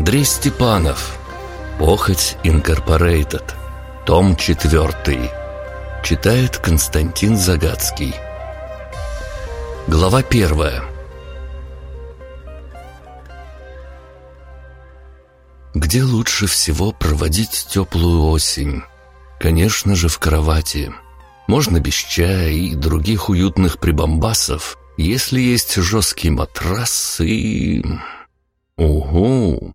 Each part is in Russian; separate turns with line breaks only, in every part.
Андрей Степанов. Похоть Инкорпорейтед. Том 4. Читает Константин Загадский. Глава 1. Где лучше всего проводить теплую осень? Конечно же, в кровати. Можно без чая и других уютных прибамбасов, если есть жесткий матрас и... Угу.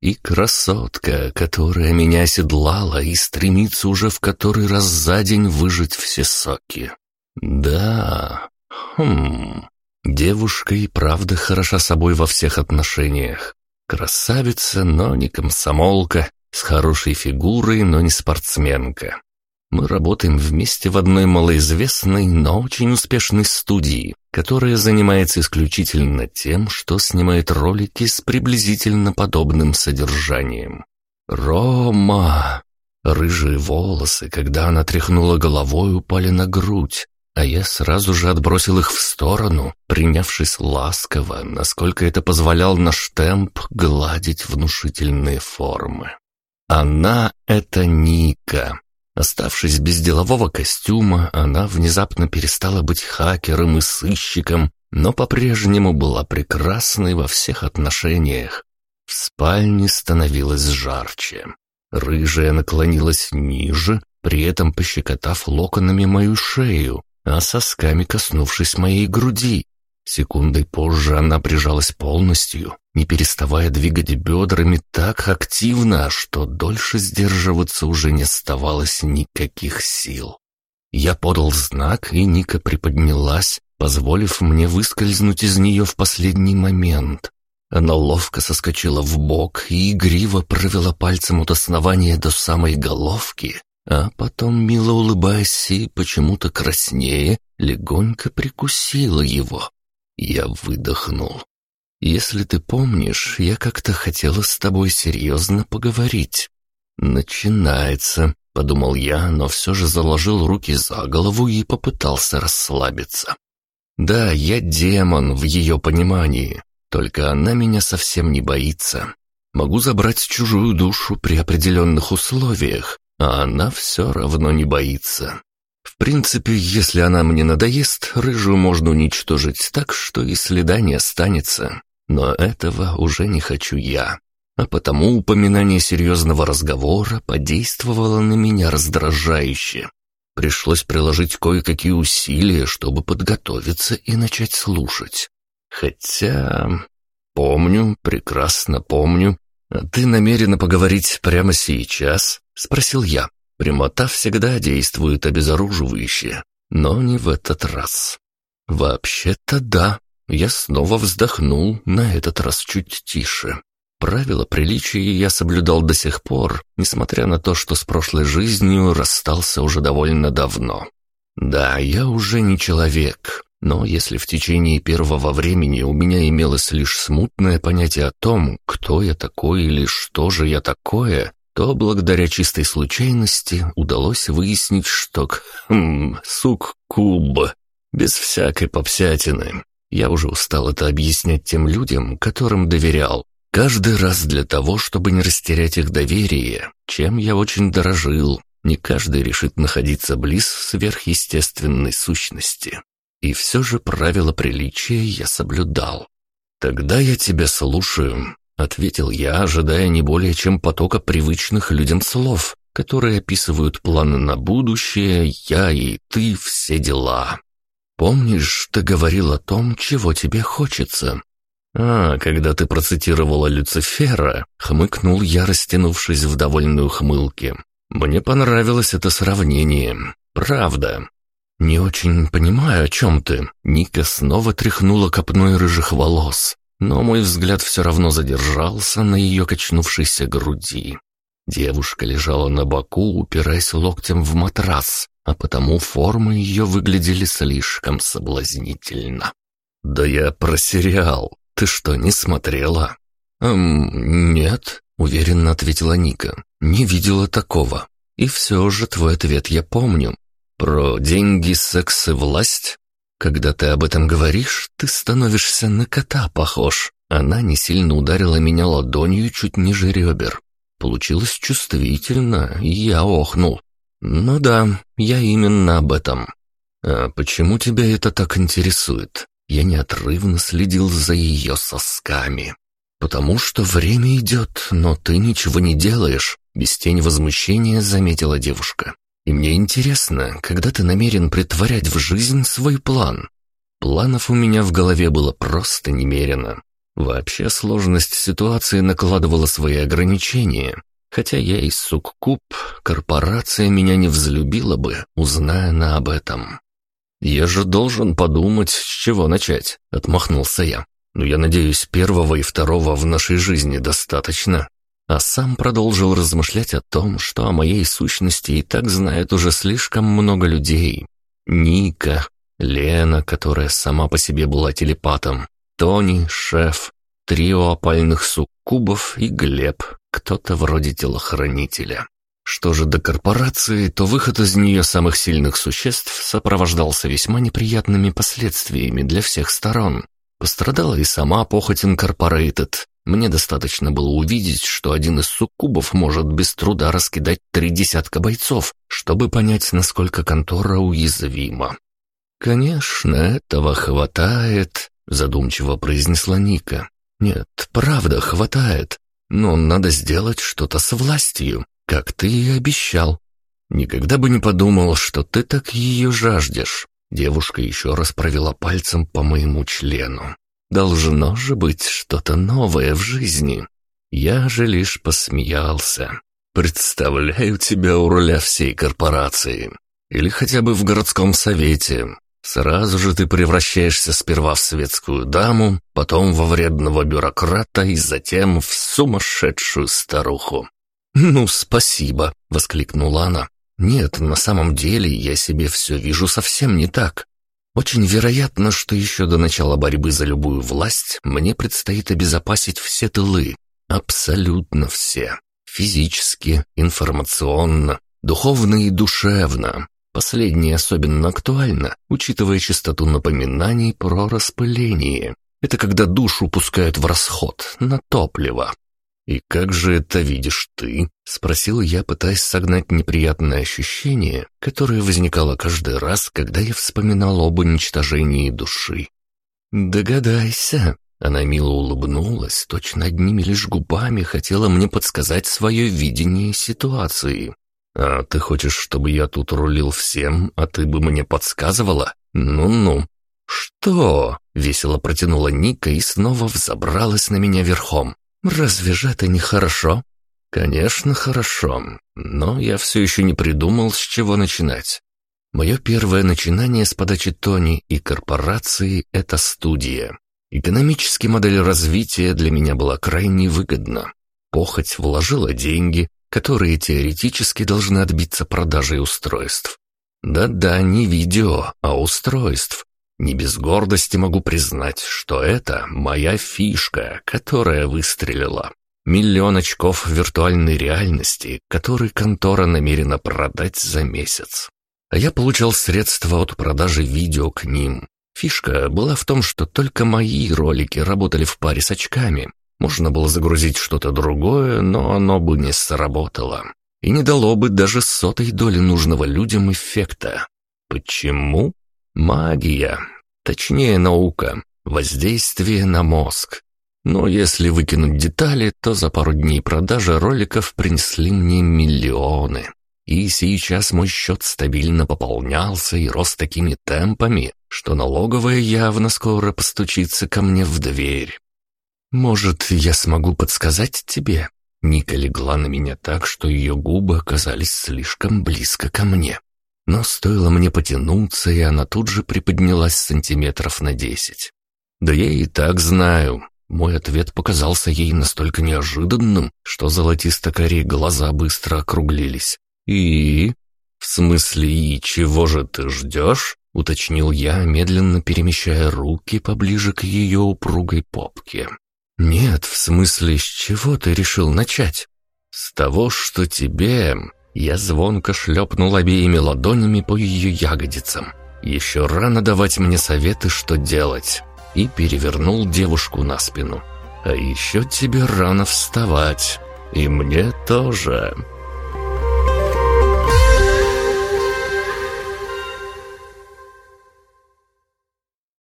И красотка, которая меня оседлала и стремится уже в который раз за день выжать все соки. Да. Хм. Девушка и правда хороша собой во всех отношениях. Красавица, но не комсомолка, с хорошей фигурой, но не спортсменка. Мы работаем вместе в одной малоизвестной, но очень успешной студии, которая занимается исключительно тем, что снимает ролики с приблизительно подобным содержанием. «Рома!» Рыжие волосы, когда она тряхнула головой, упали на грудь, а я сразу же отбросил их в сторону, принявшись ласково, насколько это позволял наш темп гладить внушительные формы. Она — это Ника, Оставшись без делового костюма, она внезапно перестала быть хакером и сыщиком, но по-прежнему была прекрасной во всех отношениях. В спальне становилось жарче. Рыжая наклонилась ниже, при этом пощекотав локонами мою шею, а сосками коснувшись моей груди. Секундой позже она прижалась полностью, не переставая двигать бедрами так активно, что дольше сдерживаться уже не оставалось никаких сил. Я подал знак, и Ника приподнялась, позволив мне выскользнуть из нее в последний момент. Она ловко соскочила в бок и игриво провела пальцем от основания до самой головки, а потом, мило улыбаясь и почему-то краснее, легонько прикусила его. Я выдохнул. «Если ты помнишь, я как-то хотела с тобой серьезно поговорить». «Начинается», — подумал я, но все же заложил руки за голову и попытался расслабиться. «Да, я демон в ее понимании, только она меня совсем не боится. Могу забрать чужую душу при определенных условиях, а она все равно не боится. В принципе, если она мне надоест, рыжую можно уничтожить так, что и следа не останется. Но этого уже не хочу я. А потому упоминание серьезного разговора подействовало на меня раздражающе. Пришлось приложить кое-какие усилия, чтобы подготовиться и начать слушать. Хотя... Помню, прекрасно помню. А ты намерена поговорить прямо сейчас? Спросил я. Прямота всегда действует обезоруживающе, но не в этот раз. Вообще-то да. Я снова вздохнул, на этот раз чуть тише. Правила приличия я соблюдал до сих пор, несмотря на то, что с прошлой жизнью расстался уже довольно давно. Да, я уже не человек, но если в течение первого времени у меня имелось лишь смутное понятие о том, кто я такой или что же я такое, то благодаря чистой случайности удалось выяснить, что... Хм, сук-куб. Без всякой попсятины. Я уже устал это объяснять тем людям, которым доверял. Каждый раз для того, чтобы не растерять их доверие, чем я очень дорожил. Не каждый решит находиться близ сверхъестественной сущности. И все же правила приличия я соблюдал. «Тогда я тебя слушаю», — ответил я, ожидая не более чем потока привычных людям слов, которые описывают планы на будущее, я и ты, все дела. «Помнишь, ты говорил о том, чего тебе хочется?» «А, когда ты процитировала Люцифера», — хмыкнул я, растянувшись в довольной ухмылке. «Мне понравилось это сравнение. Правда». «Не очень понимаю, о чем ты». Ника снова тряхнула копной рыжих волос но мой взгляд все равно задержался на ее качнувшейся груди. Девушка лежала на боку, упираясь локтем в матрас, а потому формы ее выглядели слишком соблазнительно. «Да я про сериал. Ты что, не смотрела?» «Эм, нет», — уверенно ответила Ника. «Не видела такого. И все же твой ответ я помню. Про деньги, секс и власть?» Когда ты об этом говоришь, ты становишься на кота похож. Она не сильно ударила меня ладонью чуть ниже ребер. Получилось чувствительно, и я охнул. «Ну да, я именно об этом». «А почему тебя это так интересует?» Я неотрывно следил за ее сосками. «Потому что время идет, но ты ничего не делаешь», — без тени возмущения заметила девушка. «И мне интересно, когда ты намерен притворять в жизнь свой план?» Планов у меня в голове было просто немерено. Вообще сложность ситуации накладывала свои ограничения. Хотя я и суккуб, корпорация меня не взлюбила бы, узная она об этом. «Я же должен подумать, с чего начать», — отмахнулся я. «Но я надеюсь, первого и второго в нашей жизни достаточно». А сам продолжил размышлять о том, что о моей сущности и так знает уже слишком много людей. Ника, Лена, которая сама по себе была телепатом, Тони, шеф, трио опальных суккубов и Глеб, кто-то вроде телохранителя. Что же до корпорации, то выход из нее самых сильных существ сопровождался весьма неприятными последствиями для всех сторон. Пострадала и сама похоть Инкорпорейтед. Мне достаточно было увидеть, что один из суккубов может без труда раскидать три десятка бойцов, чтобы понять, насколько контора уязвима. «Конечно, этого хватает», — задумчиво произнесла Ника. «Нет, правда, хватает. Но надо сделать что-то с властью, как ты и обещал. Никогда бы не подумал, что ты так ее жаждешь». Девушка еще раз провела пальцем по моему члену. «Должно же быть что-то новое в жизни». Я же лишь посмеялся. «Представляю тебя у руля всей корпорации. Или хотя бы в городском совете. Сразу же ты превращаешься сперва в светскую даму, потом во вредного бюрократа и затем в сумасшедшую старуху. «Ну, спасибо», — воскликнула она. «Нет, на самом деле я себе все вижу совсем не так. Очень вероятно, что еще до начала борьбы за любую власть мне предстоит обезопасить все тылы. Абсолютно все. Физически, информационно, духовно и душевно. Последнее особенно актуально, учитывая частоту напоминаний про распыление. Это когда душу пускают в расход, на топливо. «И как же это видишь ты?» — спросил я, пытаясь согнать неприятное ощущение, которое возникало каждый раз, когда я вспоминал об уничтожении души. «Догадайся!» — она мило улыбнулась, точно одними лишь губами хотела мне подсказать свое видение ситуации. «А ты хочешь, чтобы я тут рулил всем, а ты бы мне подсказывала? Ну-ну». «Что?» — весело протянула Ника и снова взобралась на меня верхом. «Разве же это не хорошо?» «Конечно, хорошо, но я все еще не придумал, с чего начинать. Мое первое начинание с подачи Тони и корпорации — это студия. Экономически модель развития для меня была крайне выгодна. Похоть вложила деньги, которые теоретически должны отбиться продажей устройств. Да-да, не видео, а устройств. Не без гордости могу признать, что это моя фишка, которая выстрелила. Миллион очков виртуальной реальности, который контора намерена продать за месяц. А я получал средства от продажи видео к ним. Фишка была в том, что только мои ролики работали в паре с очками, можно было загрузить что-то другое, но оно бы не сработало. И не дало бы даже сотой доли нужного людям эффекта. Почему? Магия. Точнее, наука. Воздействие на мозг. Но если выкинуть детали, то за пару дней продажи роликов принесли мне миллионы. И сейчас мой счет стабильно пополнялся и рос такими темпами, что налоговая явно скоро постучится ко мне в дверь. «Может, я смогу подсказать тебе?» Ника легла на меня так, что ее губы оказались слишком близко ко мне. Но стоило мне потянуться, и она тут же приподнялась сантиметров на десять. «Да я и так знаю». Мой ответ показался ей настолько неожиданным, что золотисто-корей глаза быстро округлились. «И?» «В смысле, и чего же ты ждешь?» — уточнил я, медленно перемещая руки поближе к ее упругой попке. «Нет, в смысле, с чего ты решил начать?» «С того, что тебе...» Я звонко шлепнул обеими ладонями по ее ягодицам. «Еще рано давать мне советы, что делать». И перевернул девушку на спину. А еще тебе рано вставать. И мне тоже».